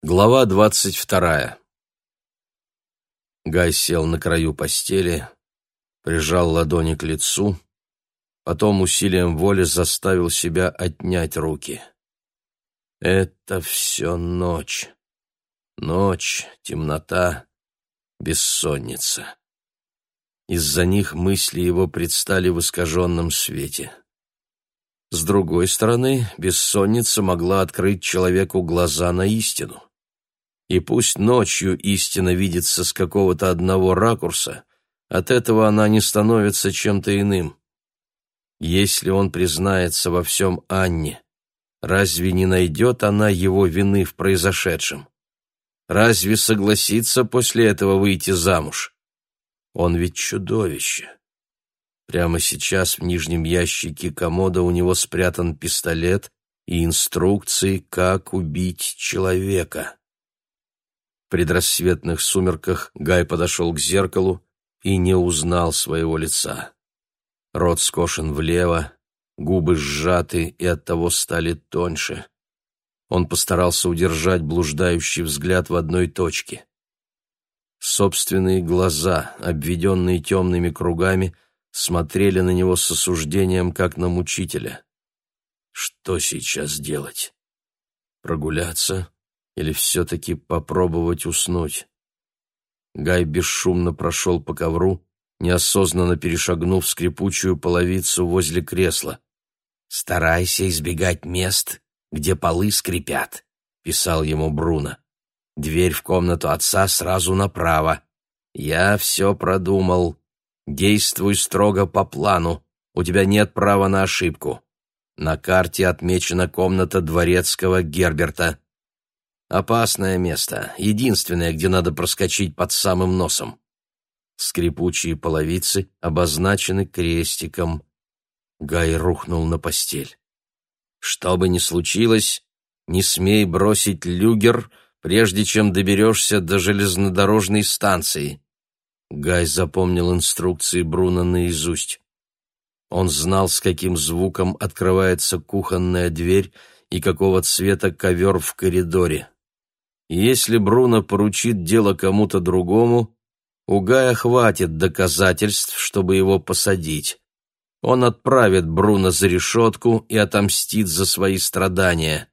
Глава двадцать вторая. Гай сел на краю постели, прижал ладони к лицу, потом усилием воли заставил себя отнять руки. Это все ночь. Ночь, темнота, бессонница. Из-за них мысли его предстали в искаженном свете. С другой стороны, бессонница могла открыть человеку глаза на истину. И пусть ночью истина видится с какого-то одного ракурса, от этого она не становится чем-то иным. Если он признается во всем Анне, разве не найдет она его вины в произошедшем? Разве согласится после этого выйти замуж? Он ведь чудовище. Прямо сейчас в нижнем ящике комода у него спрятан пистолет и инструкции, как убить человека. Предрассветных сумерках Гай подошел к зеркалу и не узнал своего лица. Рот скошен влево, губы сжаты и оттого стали тоньше. Он постарался удержать блуждающий взгляд в одной точке. Собственные глаза, обведенные темными кругами, смотрели на него с осуждением, как на мучителя. Что сейчас делать? Прогуляться? Или все-таки попробовать уснуть. Гай бесшумно прошел по ковру, неосознанно перешагнув скрипучую половицу возле кресла. «Старайся избегать мест, где полы скрипят», — писал ему Бруно. «Дверь в комнату отца сразу направо. Я все продумал. Действуй строго по плану. У тебя нет права на ошибку. На карте отмечена комната дворецкого Герберта. Опасное место, единственное, где надо проскочить под самым носом. Скрипучие половицы обозначены крестиком. Гай рухнул на постель. Что бы ни случилось, не смей бросить люгер, прежде чем доберешься до железнодорожной станции. Гай запомнил инструкции Бруно наизусть. Он знал, с каким звуком открывается кухонная дверь и какого цвета ковер в коридоре. Если Бруно поручит дело кому-то другому, у Гая хватит доказательств, чтобы его посадить. Он отправит Бруно за решетку и отомстит за свои страдания.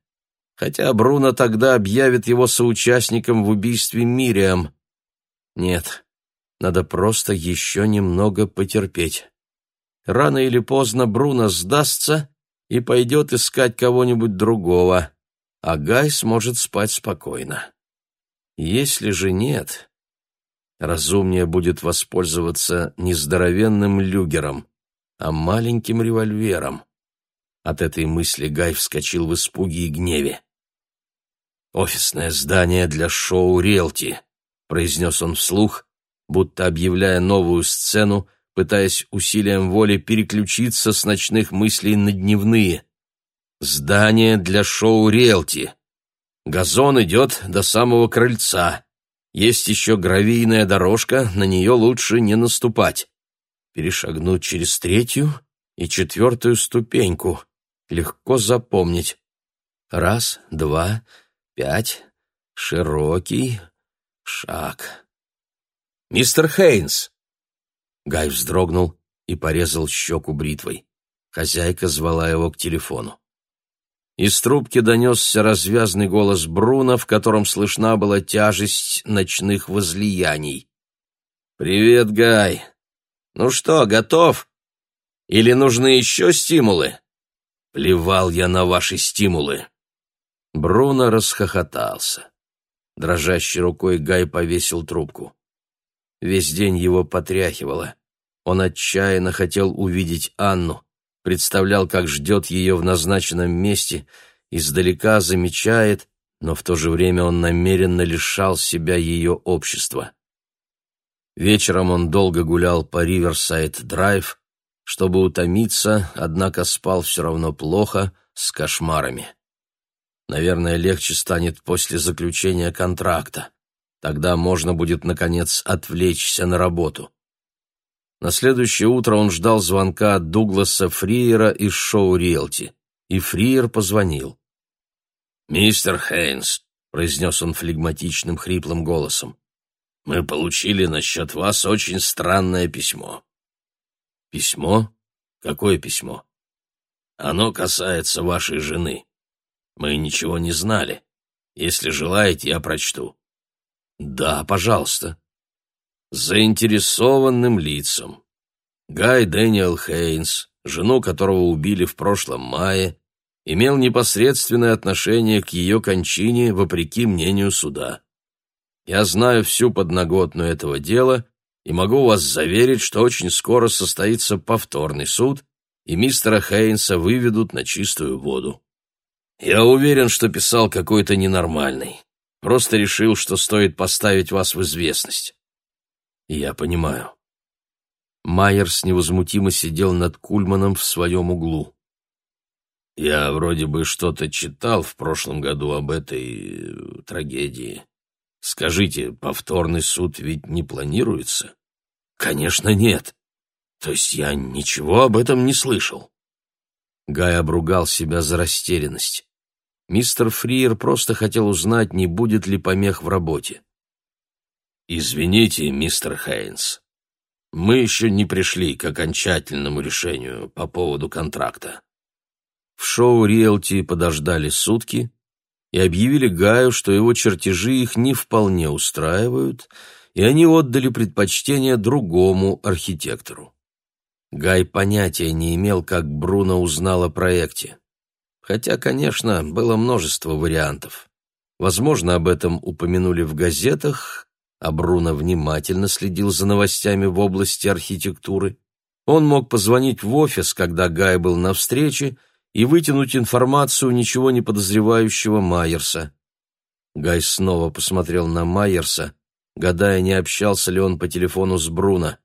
Хотя Бруно тогда объявит его соучастником в убийстве Мириам. Нет, надо просто еще немного потерпеть. Рано или поздно Бруно сдастся и пойдет искать кого-нибудь другого а Гай сможет спать спокойно. Если же нет, разумнее будет воспользоваться не здоровенным люгером, а маленьким револьвером. От этой мысли Гай вскочил в испуге и гневе. «Офисное здание для шоу «Риэлти», — произнес он вслух, будто объявляя новую сцену, пытаясь усилием воли переключиться с ночных мыслей на дневные. Здание для шоу «Риэлти». Газон идет до самого крыльца. Есть еще гравийная дорожка, на нее лучше не наступать. Перешагнуть через третью и четвертую ступеньку. Легко запомнить. Раз, два, пять. Широкий шаг. «Мистер Хейнс!» Гай вздрогнул и порезал щеку бритвой. Хозяйка звала его к телефону. Из трубки донесся развязный голос Бруно, в котором слышна была тяжесть ночных возлияний. «Привет, Гай! Ну что, готов? Или нужны еще стимулы?» «Плевал я на ваши стимулы!» Бруно расхохотался. Дрожащей рукой Гай повесил трубку. Весь день его потряхивало. Он отчаянно хотел увидеть Анну, представлял, как ждет ее в назначенном месте, издалека замечает, но в то же время он намеренно лишал себя ее общества. Вечером он долго гулял по Риверсайд-драйв, чтобы утомиться, однако спал все равно плохо, с кошмарами. Наверное, легче станет после заключения контракта. Тогда можно будет, наконец, отвлечься на работу. На следующее утро он ждал звонка от Дугласа Фриера из шоу «Риэлти», и Фриер позвонил. «Мистер Хейнс, произнес он флегматичным хриплым голосом. «Мы получили насчет вас очень странное письмо». «Письмо? Какое письмо?» «Оно касается вашей жены. Мы ничего не знали. Если желаете, я прочту». «Да, пожалуйста». «Заинтересованным лицам. Гай Дэниел Хейнс, жену которого убили в прошлом мае, имел непосредственное отношение к ее кончине вопреки мнению суда. Я знаю всю подноготную этого дела и могу вас заверить, что очень скоро состоится повторный суд, и мистера Хейнса выведут на чистую воду. Я уверен, что писал какой-то ненормальный. Просто решил, что стоит поставить вас в известность. Я понимаю. Майерс невозмутимо сидел над Кульманом в своем углу. Я вроде бы что-то читал в прошлом году об этой э, трагедии. Скажите, повторный суд ведь не планируется? Конечно, нет. То есть я ничего об этом не слышал. Гай обругал себя за растерянность. Мистер Фриер просто хотел узнать, не будет ли помех в работе. «Извините, мистер Хейнс, мы еще не пришли к окончательному решению по поводу контракта. В шоу «Риэлти» подождали сутки и объявили Гаю, что его чертежи их не вполне устраивают, и они отдали предпочтение другому архитектору. Гай понятия не имел, как Бруно узнал о проекте. Хотя, конечно, было множество вариантов. Возможно, об этом упомянули в газетах, а Бруно внимательно следил за новостями в области архитектуры. Он мог позвонить в офис, когда Гай был на встрече, и вытянуть информацию ничего не подозревающего Майерса. Гай снова посмотрел на Майерса, гадая, не общался ли он по телефону с Бруно.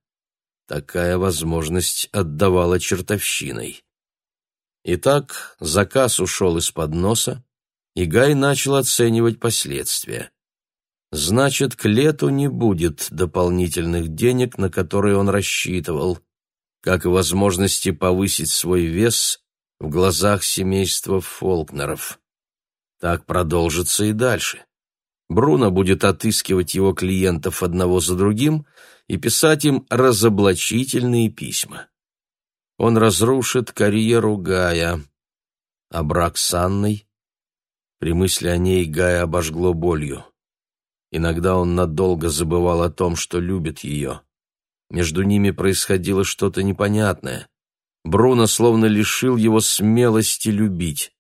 Такая возможность отдавала чертовщиной. Итак, заказ ушел из-под носа, и Гай начал оценивать последствия. Значит, к лету не будет дополнительных денег, на которые он рассчитывал, как и возможности повысить свой вес в глазах семейства Фолкнеров. Так продолжится и дальше. Бруно будет отыскивать его клиентов одного за другим и писать им разоблачительные письма. Он разрушит карьеру Гая, а брак с Анной... При мысли о ней Гая обожгло болью. Иногда он надолго забывал о том, что любит ее. Между ними происходило что-то непонятное. Бруно словно лишил его смелости любить.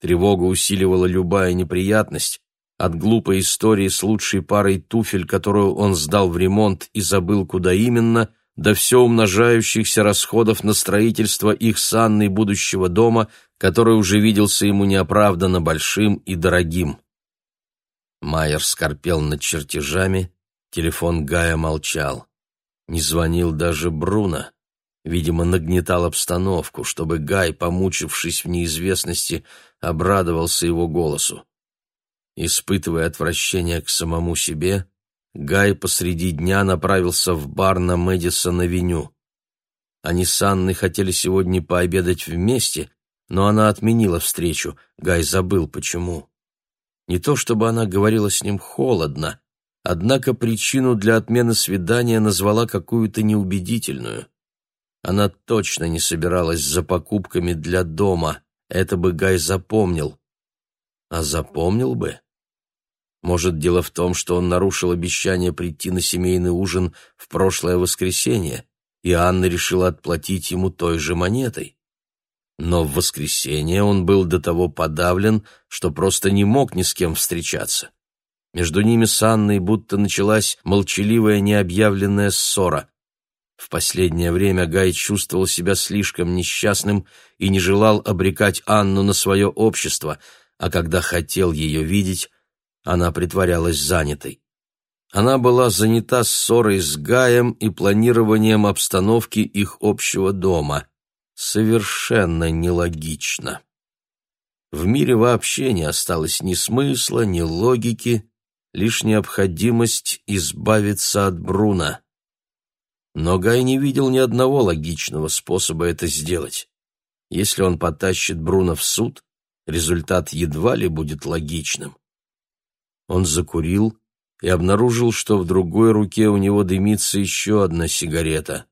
Тревога усиливала любая неприятность, от глупой истории с лучшей парой туфель, которую он сдал в ремонт и забыл, куда именно, до все умножающихся расходов на строительство их с Анной будущего дома, который уже виделся ему неоправданно большим и дорогим. Майер скорпел над чертежами, телефон Гая молчал. Не звонил даже Бруно. Видимо, нагнетал обстановку, чтобы Гай, помучившись в неизвестности, обрадовался его голосу. Испытывая отвращение к самому себе, Гай посреди дня направился в бар на Мэдисон-авеню. Они с Анной хотели сегодня пообедать вместе, но она отменила встречу, Гай забыл почему. Не то чтобы она говорила с ним холодно, однако причину для отмены свидания назвала какую-то неубедительную. Она точно не собиралась за покупками для дома, это бы Гай запомнил. А запомнил бы? Может, дело в том, что он нарушил обещание прийти на семейный ужин в прошлое воскресенье, и Анна решила отплатить ему той же монетой. Но в воскресенье он был до того подавлен, что просто не мог ни с кем встречаться. Между ними с Анной будто началась молчаливая необъявленная ссора. В последнее время Гай чувствовал себя слишком несчастным и не желал обрекать Анну на свое общество, а когда хотел ее видеть, она притворялась занятой. Она была занята ссорой с Гаем и планированием обстановки их общего дома. Совершенно нелогично. В мире вообще не осталось ни смысла, ни логики, лишь необходимость избавиться от Бруна. Но Гай не видел ни одного логичного способа это сделать. Если он потащит Бруно в суд, результат едва ли будет логичным. Он закурил и обнаружил, что в другой руке у него дымится еще одна сигарета.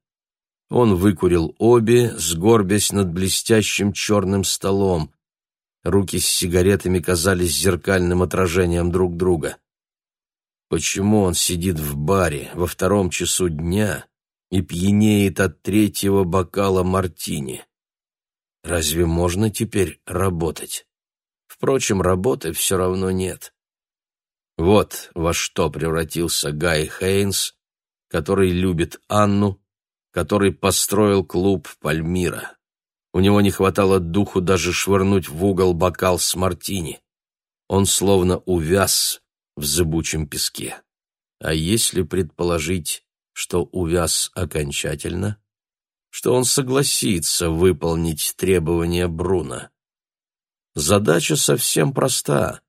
Он выкурил обе, сгорбясь над блестящим черным столом. Руки с сигаретами казались зеркальным отражением друг друга. Почему он сидит в баре во втором часу дня и пьянеет от третьего бокала мартини? Разве можно теперь работать? Впрочем, работы все равно нет. Вот во что превратился Гай Хейнс, который любит Анну, который построил клуб «Пальмира». У него не хватало духу даже швырнуть в угол бокал с мартини. Он словно увяз в зыбучем песке. А если предположить, что увяз окончательно, что он согласится выполнить требования Бруна? Задача совсем проста.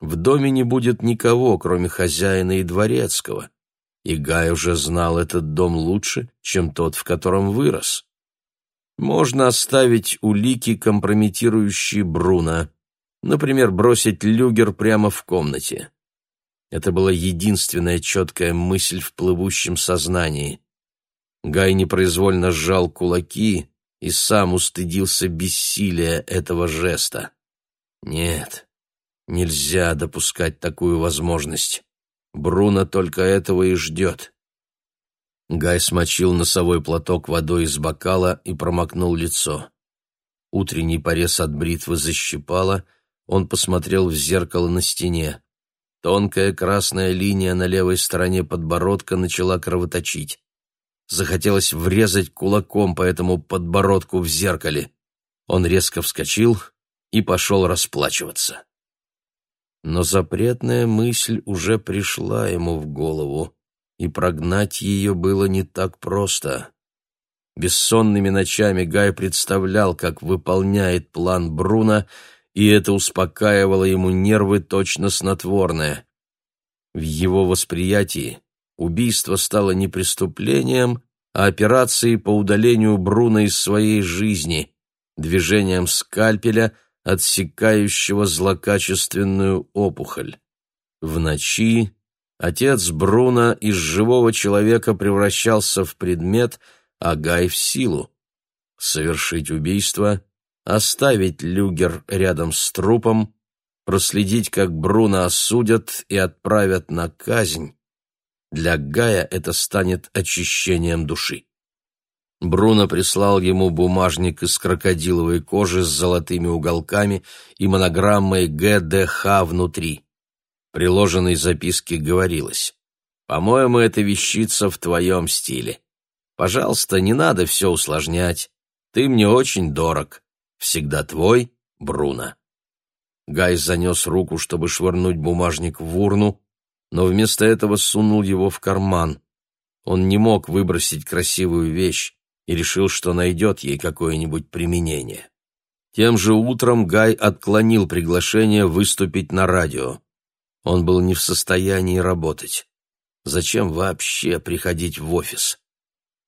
В доме не будет никого, кроме хозяина и дворецкого, и Гай уже знал этот дом лучше, чем тот, в котором вырос. Можно оставить улики, компрометирующие Бруна, например, бросить люгер прямо в комнате. Это была единственная четкая мысль в плывущем сознании. Гай непроизвольно сжал кулаки и сам устыдился бессилия этого жеста. Нет, нельзя допускать такую возможность. Бруно только этого и ждет. Гай смочил носовой платок водой из бокала и промокнул лицо. Утренний порез от бритвы защипало, он посмотрел в зеркало на стене. Тонкая красная линия на левой стороне подбородка начала кровоточить. Захотелось врезать кулаком по этому подбородку в зеркале. Он резко вскочил и пошел расплачиваться. Но запретная мысль уже пришла ему в голову, и прогнать ее было не так просто. Бессонными ночами Гай представлял, как выполняет план Бруна, и это успокаивало ему нервы точно снотворное. В его восприятии убийство стало не преступлением, а операцией по удалению Бруна из своей жизни, движением скальпеля — отсекающего злокачественную опухоль. В ночи отец Бруно из живого человека превращался в предмет, а Гай в силу. Совершить убийство, оставить люгер рядом с трупом, проследить, как Бруно осудят и отправят на казнь. Для Гая это станет очищением души. Бруно прислал ему бумажник из крокодиловой кожи с золотыми уголками и монограммой ГДХ внутри. Приложенной записке говорилось «По-моему, эта вещица в твоем стиле. Пожалуйста, не надо все усложнять. Ты мне очень дорог. Всегда твой, Бруно». Гай занес руку, чтобы швырнуть бумажник в урну, но вместо этого сунул его в карман. Он не мог выбросить красивую вещь, и решил, что найдет ей какое-нибудь применение. Тем же утром Гай отклонил приглашение выступить на радио. Он был не в состоянии работать. Зачем вообще приходить в офис?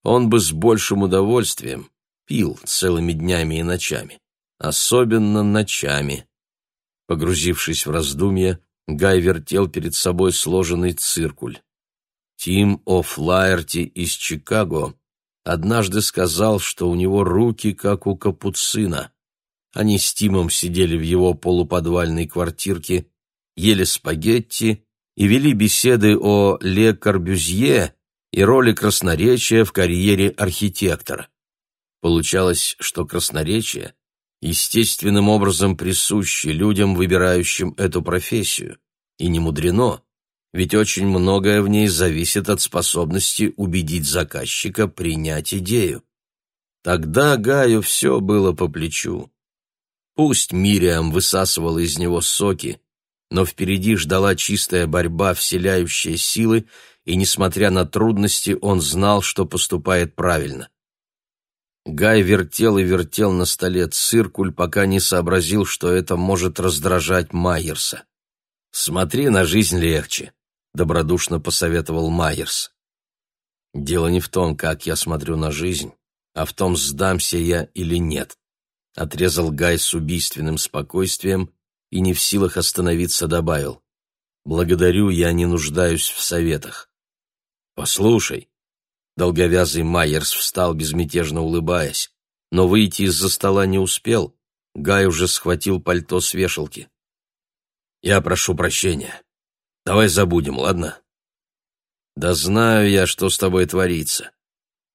Он бы с большим удовольствием пил целыми днями и ночами, особенно ночами. Погрузившись в раздумья, Гай вертел перед собой сложенный циркуль. Тим О'Флаерти из Чикаго однажды сказал, что у него руки, как у капуцина. Они с Тимом сидели в его полуподвальной квартирке, ели спагетти и вели беседы о Ле Корбюзье и роли красноречия в карьере архитектора. Получалось, что красноречие естественным образом присуще людям, выбирающим эту профессию, и не мудрено, ведь очень многое в ней зависит от способности убедить заказчика принять идею. Тогда Гаю все было по плечу. Пусть Мириам высасывала из него соки, но впереди ждала чистая борьба, вселяющая силы, и, несмотря на трудности, он знал, что поступает правильно. Гай вертел и вертел на столе циркуль, пока не сообразил, что это может раздражать Майерса. «Смотри на жизнь легче добродушно посоветовал Майерс. Дело не в том, как я смотрю на жизнь, а в том, сдамся я или нет. Отрезал Гай с убийственным спокойствием и не в силах остановиться добавил. Благодарю, я не нуждаюсь в советах. Послушай. Долговязый Майерс встал, безмятежно улыбаясь, но выйти из-за стола не успел. Гай уже схватил пальто с вешалки. Я прошу прощения. Давай забудем, ладно? Да знаю я, что с тобой творится.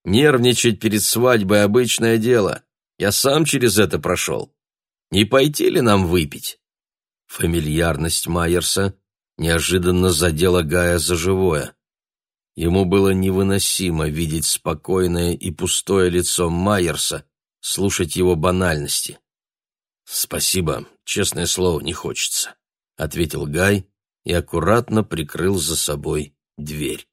Нервничать перед свадьбой — обычное дело. Я сам через это прошел. Не пойти ли нам выпить?» Фамильярность Майерса неожиданно задела Гая за живое. Ему было невыносимо видеть спокойное и пустое лицо Майерса, слушать его банальности. «Спасибо, честное слово, не хочется», — ответил Гай и аккуратно прикрыл за собой дверь.